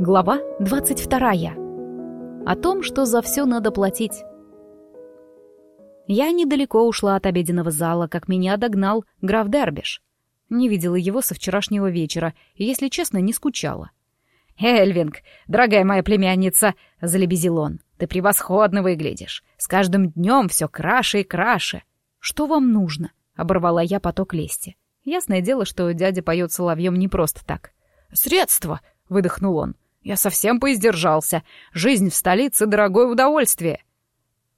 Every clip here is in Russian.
Глава 22. О том, что за все надо платить. Я недалеко ушла от обеденного зала, как меня догнал граф Дербиш. Не видела его со вчерашнего вечера и, если честно, не скучала. «Эльвинг, дорогая моя племянница!» — залебезил он. «Ты превосходно выглядишь. С каждым днем все краше и краше». «Что вам нужно?» — оборвала я поток лести. Ясное дело, что дядя поет соловьем не просто так. «Средства!» — выдохнул он. Я совсем поиздержался. Жизнь в столице — дорогое удовольствие.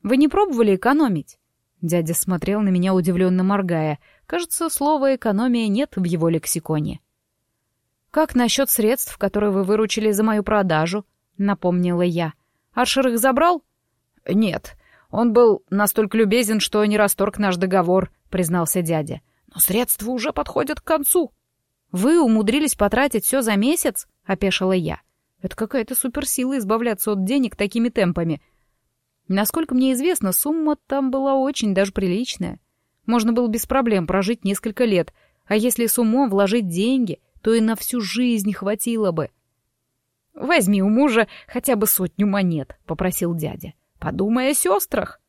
Вы не пробовали экономить? Дядя смотрел на меня, удивленно моргая. Кажется, слова «экономия» нет в его лексиконе. «Как насчет средств, которые вы выручили за мою продажу?» — напомнила я. «Аршер их забрал?» «Нет. Он был настолько любезен, что не расторг наш договор», — признался дядя. «Но средства уже подходят к концу». «Вы умудрились потратить все за месяц?» — опешила я. Это какая-то суперсила избавляться от денег такими темпами. Насколько мне известно, сумма там была очень даже приличная. Можно было без проблем прожить несколько лет, а если с умом вложить деньги, то и на всю жизнь хватило бы. «Возьми у мужа хотя бы сотню монет», — попросил дядя. «Подумай о сестрах».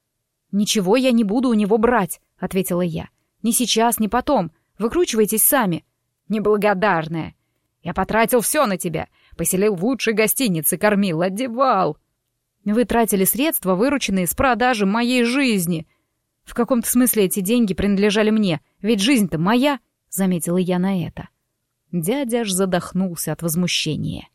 «Ничего я не буду у него брать», — ответила я. «Ни сейчас, ни потом. Выкручивайтесь сами». «Неблагодарная. Я потратил все на тебя. Поселил в лучшей гостинице, кормил, одевал. Вы тратили средства, вырученные с продажи моей жизни. В каком-то смысле эти деньги принадлежали мне, ведь жизнь-то моя, — заметила я на это. Дядя аж задохнулся от возмущения.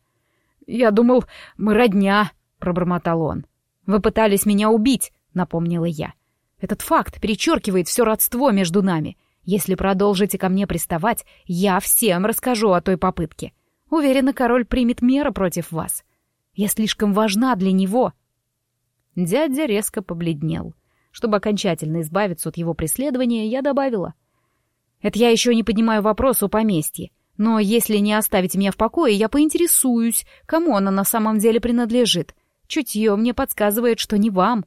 «Я думал, мы родня», — пробормотал он. «Вы пытались меня убить», — напомнила я. «Этот факт перечеркивает все родство между нами. Если продолжите ко мне приставать, я всем расскажу о той попытке. Уверена, король примет меры против вас. Я слишком важна для него». Дядя резко побледнел. Чтобы окончательно избавиться от его преследования, я добавила. «Это я еще не поднимаю вопрос о поместье. Но если не оставите меня в покое, я поинтересуюсь, кому оно на самом деле принадлежит. Чутье мне подсказывает, что не вам».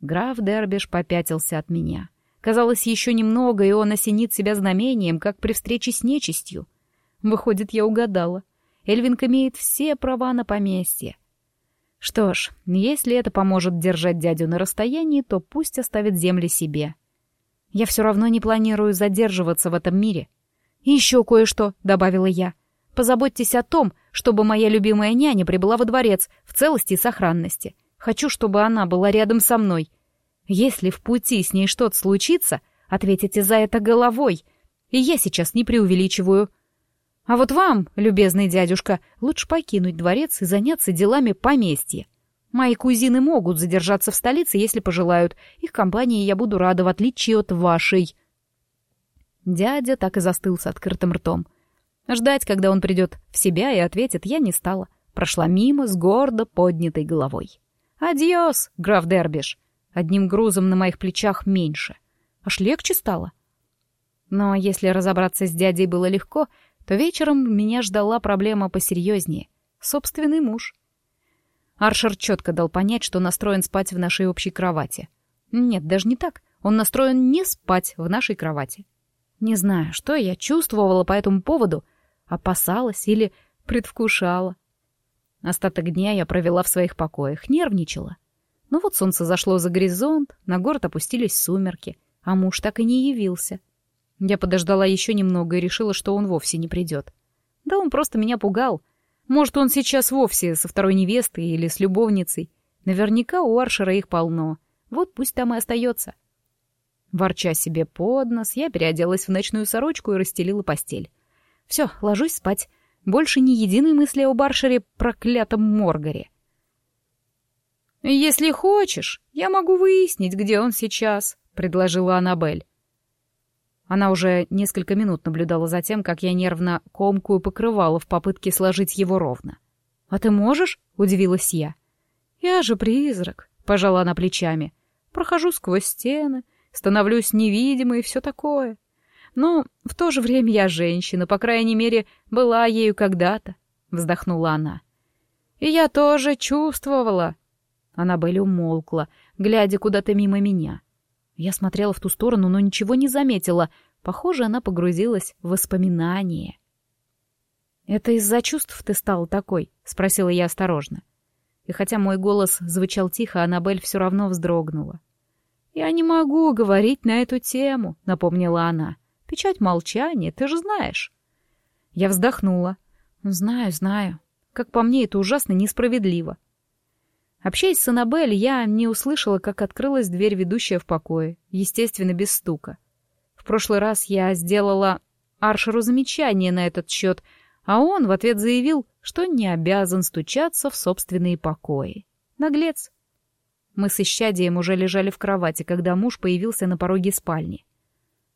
Граф Дербиш попятился от меня. Казалось, еще немного, и он осенит себя знамением, как при встрече с нечистью. Выходит, я угадала. Эльвинг имеет все права на поместье. Что ж, если это поможет держать дядю на расстоянии, то пусть оставит земли себе. Я все равно не планирую задерживаться в этом мире. И еще кое-что, — добавила я. Позаботьтесь о том, чтобы моя любимая няня прибыла во дворец в целости и сохранности. Хочу, чтобы она была рядом со мной. Если в пути с ней что-то случится, ответите за это головой. И я сейчас не преувеличиваю. А вот вам, любезный дядюшка, лучше покинуть дворец и заняться делами поместья. Мои кузины могут задержаться в столице, если пожелают. Их компании я буду рада, в отличие от вашей. Дядя так и застыл с открытым ртом. Ждать, когда он придет в себя и ответит, я не стала. Прошла мимо с гордо поднятой головой. «Адьос, граф Дербиш!» Одним грузом на моих плечах меньше. Аж легче стало. Но если разобраться с дядей было легко, то вечером меня ждала проблема посерьезнее — собственный муж. Аршер четко дал понять, что настроен спать в нашей общей кровати. Нет, даже не так. Он настроен не спать в нашей кровати. Не знаю, что я чувствовала по этому поводу, опасалась или предвкушала. Остаток дня я провела в своих покоях, нервничала. Ну вот солнце зашло за горизонт, на город опустились сумерки, а муж так и не явился. Я подождала еще немного и решила, что он вовсе не придет. Да он просто меня пугал. Может, он сейчас вовсе со второй невестой или с любовницей. Наверняка у Аршера их полно. Вот пусть там и остается. Ворча себе под нос, я переоделась в ночную сорочку и расстелила постель. Все, ложусь спать. Больше ни единой мысли о Баршере проклятом Моргаре. «Если хочешь, я могу выяснить, где он сейчас», — предложила Аннабель. Она уже несколько минут наблюдала за тем, как я нервно комкую покрывала в попытке сложить его ровно. «А ты можешь?» — удивилась я. «Я же призрак», — пожала она плечами. «Прохожу сквозь стены, становлюсь невидимой и все такое. Но в то же время я женщина, по крайней мере, была ею когда-то», — вздохнула она. «И я тоже чувствовала». Аннабель умолкла, глядя куда-то мимо меня. Я смотрела в ту сторону, но ничего не заметила. Похоже, она погрузилась в воспоминания. «Это из-за чувств ты стал такой?» — спросила я осторожно. И хотя мой голос звучал тихо, Аннабель все равно вздрогнула. «Я не могу говорить на эту тему», — напомнила она. «Печать молчания, ты же знаешь». Я вздохнула. «Знаю, знаю. Как по мне, это ужасно несправедливо». Общаясь с Аннабель, я не услышала, как открылась дверь, ведущая в покое, естественно, без стука. В прошлый раз я сделала Аршеру замечание на этот счет — а он в ответ заявил, что не обязан стучаться в собственные покои. Наглец. Мы с Ищадием уже лежали в кровати, когда муж появился на пороге спальни.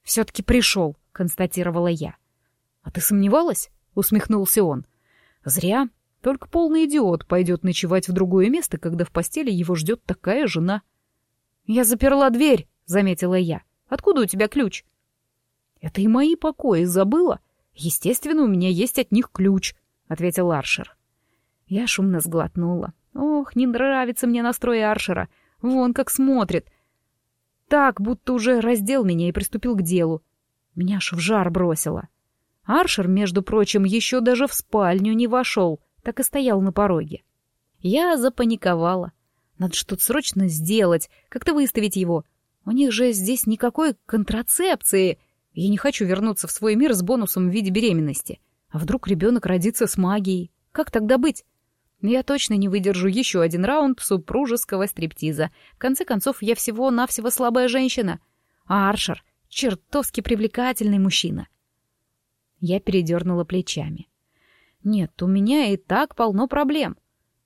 «Все-таки пришел», — констатировала я. «А ты сомневалась?» — усмехнулся он. «Зря. Только полный идиот пойдет ночевать в другое место, когда в постели его ждет такая жена». «Я заперла дверь», — заметила я. «Откуда у тебя ключ?» «Это и мои покои забыла?» «Естественно, у меня есть от них ключ», — ответил Аршер. Я шумно сглотнула. «Ох, не нравится мне настрой Аршера. Вон как смотрит. Так, будто уже раздел меня и приступил к делу. Меня аж в жар бросило. Аршер, между прочим, еще даже в спальню не вошел, так и стоял на пороге. Я запаниковала. Надо что-то срочно сделать, как-то выставить его. У них же здесь никакой контрацепции — я не хочу вернуться в свой мир с бонусом в виде беременности. А вдруг ребенок родится с магией? Как тогда быть? Я точно не выдержу еще один раунд супружеского стриптиза. В конце концов, я всего-навсего слабая женщина. А Аршер — чертовски привлекательный мужчина. Я передернула плечами. Нет, у меня и так полно проблем.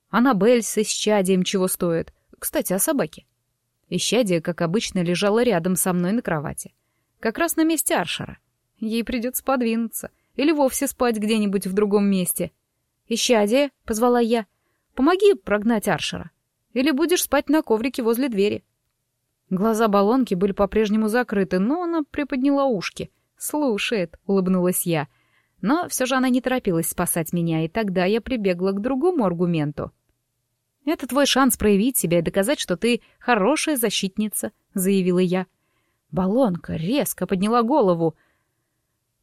Аннабель с исчадием чего стоит. Кстати, о собаке. Исчадие, как обычно, лежало рядом со мной на кровати. Как раз на месте Аршера. Ей придется подвинуться. Или вовсе спать где-нибудь в другом месте. «Ищадия», — позвала я, — «помоги прогнать Аршера. Или будешь спать на коврике возле двери». Глаза баллонки были по-прежнему закрыты, но она приподняла ушки. «Слушает», — улыбнулась я. Но все же она не торопилась спасать меня, и тогда я прибегла к другому аргументу. «Это твой шанс проявить себя и доказать, что ты хорошая защитница», — заявила я. Балонка резко подняла голову.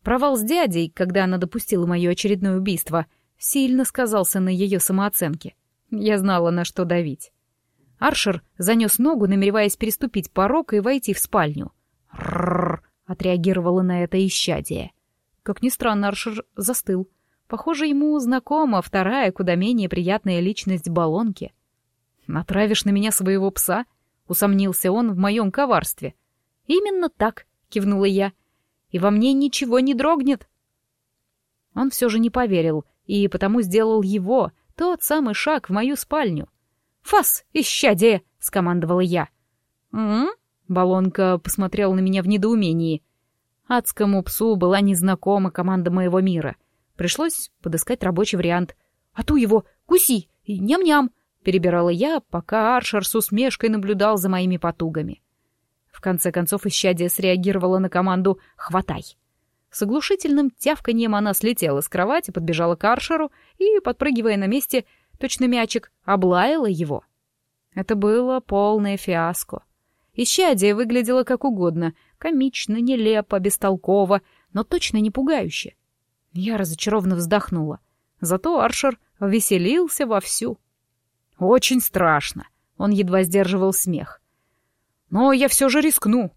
Провал с дядей, когда она допустила мое очередное убийство, сильно сказался на ее самооценке. Я знала, на что давить. Аршер занес ногу, намереваясь переступить порог и войти в спальню. «Ррррр!» — отреагировала на это исчадие. Как ни странно, Аршер застыл. Похоже, ему знакома вторая, куда менее приятная личность Балонки. «Натравишь на меня своего пса?» — усомнился он в моем коварстве — «Именно так», — кивнула я. «И во мне ничего не дрогнет». Он все же не поверил, и потому сделал его, тот самый шаг в мою спальню. «Фас, исчадие!» — скомандовала я. «М?», -м Балонка посмотрел на меня в недоумении. Адскому псу была незнакома команда моего мира. Пришлось подыскать рабочий вариант. «А ту его! Куси! Ням-ням!» — перебирала я, пока Аршер с усмешкой наблюдал за моими потугами. В конце концов, исчадие среагировало на команду «Хватай!». С оглушительным тявканьем она слетела с кровати, подбежала к Аршеру и, подпрыгивая на месте, точно мячик, облаяла его. Это было полное фиаско. Исчадие выглядело как угодно, комично, нелепо, бестолково, но точно не пугающе. Я разочарованно вздохнула. Зато Аршер веселился вовсю. Очень страшно. Он едва сдерживал смех. Но я все же рискну.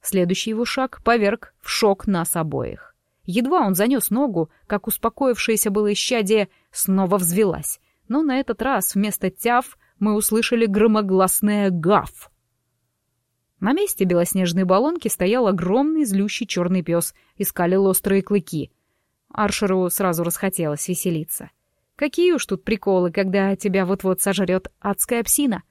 Следующий его шаг поверг в шок нас обоих. Едва он занес ногу, как успокоившееся было исчадие снова взвелась. Но на этот раз вместо тяв мы услышали громогласное «гав». На месте белоснежной баллонки стоял огромный злющий черный пес и скалил острые клыки. Аршеру сразу расхотелось веселиться. Какие уж тут приколы, когда тебя вот-вот сожрет адская псина.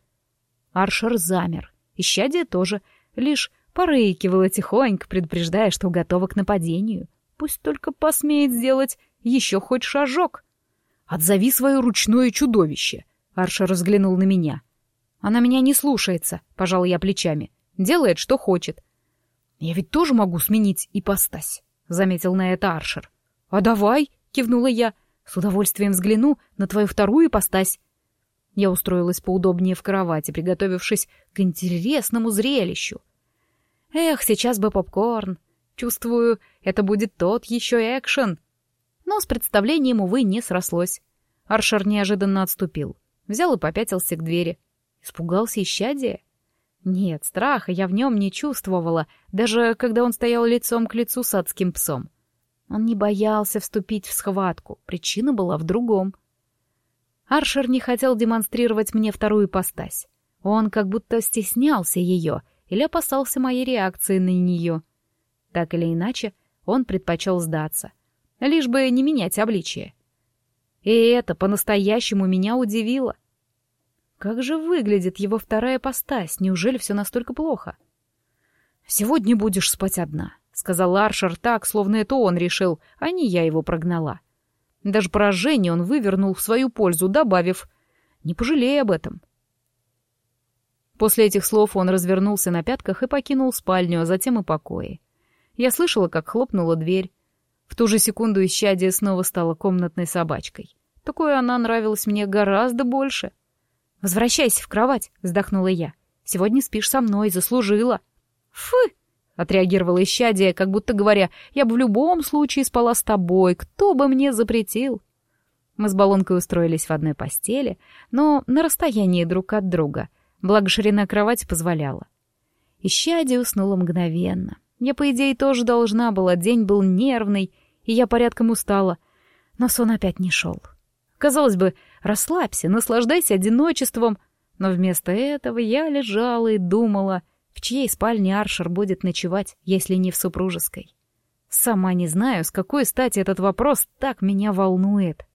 Аршер замер. Исчадие тоже, лишь порыкивала тихонько, предупреждая, что готова к нападению. Пусть только посмеет сделать еще хоть шажок. «Отзови свое ручное чудовище!» Арша разглянул на меня. «Она меня не слушается», — пожал я плечами. «Делает, что хочет». «Я ведь тоже могу сменить ипостась», — заметил на это Аршер. «А давай», — кивнула я, — «с удовольствием взгляну на твою вторую ипостась». Я устроилась поудобнее в кровати, приготовившись к интересному зрелищу. Эх, сейчас бы попкорн. Чувствую, это будет тот еще экшен. Но с представлением, увы, не срослось. Аршер неожиданно отступил. Взял и попятился к двери. Испугался исчадия? Нет, страха я в нем не чувствовала, даже когда он стоял лицом к лицу с адским псом. Он не боялся вступить в схватку, причина была в другом. Аршер не хотел демонстрировать мне вторую ипостась. Он как будто стеснялся ее или опасался моей реакции на нее. Так или иначе, он предпочел сдаться, лишь бы не менять обличие. И это по-настоящему меня удивило. Как же выглядит его вторая постась? Неужели все настолько плохо? «Сегодня будешь спать одна», — сказал Аршер так, словно это он решил, а не я его прогнала. Даже поражение он вывернул в свою пользу, добавив «Не пожалей об этом». После этих слов он развернулся на пятках и покинул спальню, а затем и покои. Я слышала, как хлопнула дверь. В ту же секунду исчадие снова стала комнатной собачкой. Такое она нравилась мне гораздо больше — «Возвращайся в кровать», — вздохнула я. «Сегодня спишь со мной, заслужила». «Фы!» — отреагировала исчадие, как будто говоря, «Я бы в любом случае спала с тобой, кто бы мне запретил?» Мы с Балонкой устроились в одной постели, но на расстоянии друг от друга, благо ширина кровати позволяла. Исчадие уснула мгновенно. Я, по идее, тоже должна была, день был нервный, и я порядком устала, но сон опять не шел. Казалось бы, расслабься, наслаждайся одиночеством. Но вместо этого я лежала и думала, в чьей спальне Аршер будет ночевать, если не в супружеской. Сама не знаю, с какой стати этот вопрос так меня волнует.